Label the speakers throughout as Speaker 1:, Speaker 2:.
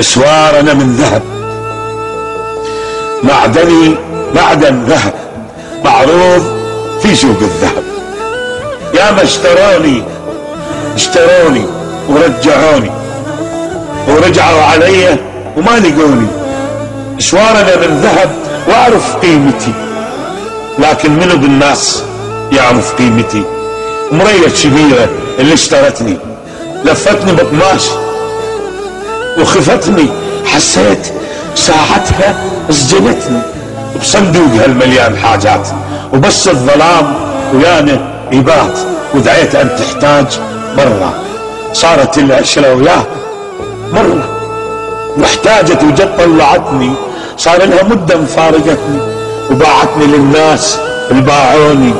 Speaker 1: إسوارنا من ذهب. معدني معدن ذهب. معروض في سوق الذهب. يا ما اشتروني اشتروني ورجعوني. ورجعوا علي وما لقوني. إسوارنا من ذهب وأعرف قيمتي. لكن منو بالناس يعرف قيمتي؟ مرية كبيرة اللي اشترتني. لفتني بقماش وخفتني حسيت ساعتها سجنتني بصندوقها المليان حاجات وبس الظلام ويانا يبات ودعيت أن تحتاج مرة. صارت العشرة وياه مرة واحتاجت وجت طلعتني. صار لها مدة مفارقتني وباعتني للناس اللي باعوني.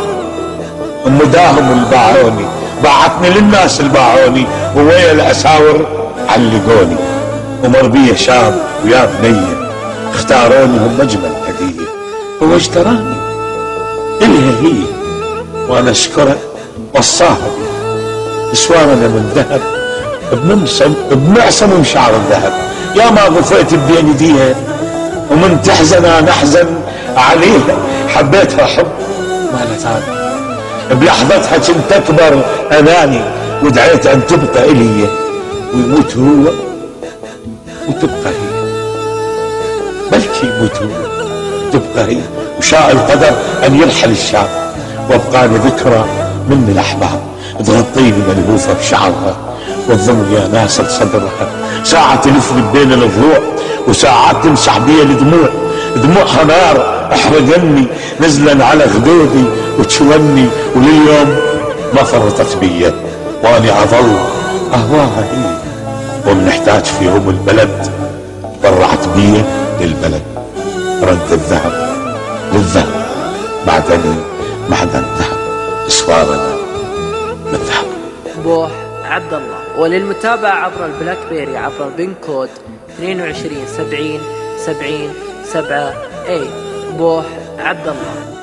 Speaker 1: مداهم اللي باعوني باعتني للناس اللي باعوني وويا الأساور علقوني. ومر بي شاب ويا بنية اختاروني هم أجمل هدية هو اشتراني. إلها هي. وأنا اشكره وصاها بي اسوارنا من ذهب بمعصم بمعصم من شعر الذهب. يا ما ضفيت بين يديها. ومن تحزن أنا أحزن عليها. حبيتها حب. ما ثاني بلحظتها كنت أكبر أناني. ودعيت أن تبقى إلي. ويموت هو. وتبقى هي. بلكي يموت هو تبقى هي. وشاء القدر أن يرحل الشاب وابقى ذكرى من الأحباب. تغطيني ملهوفة بشعرها. والظل يا ناس صدرها ساعة تلفني بين الضلوع وساعات تمسح بي الدموع. دموعها نار أحرقني نزلا على خدودي وتشوني ولليوم ما فرطت بي. واني أظل أهواها هي. وبنحتاج في يوم البلد برعت بي للبلد. رد الذهب للذهب. معدني معدن ذهب. اسوارنا من ذهب
Speaker 2: بوح عبد الله. وللمتابعة عبر ال BlackBerry عبر ال pin code 22 70 70 7 اي بوح عبد الله.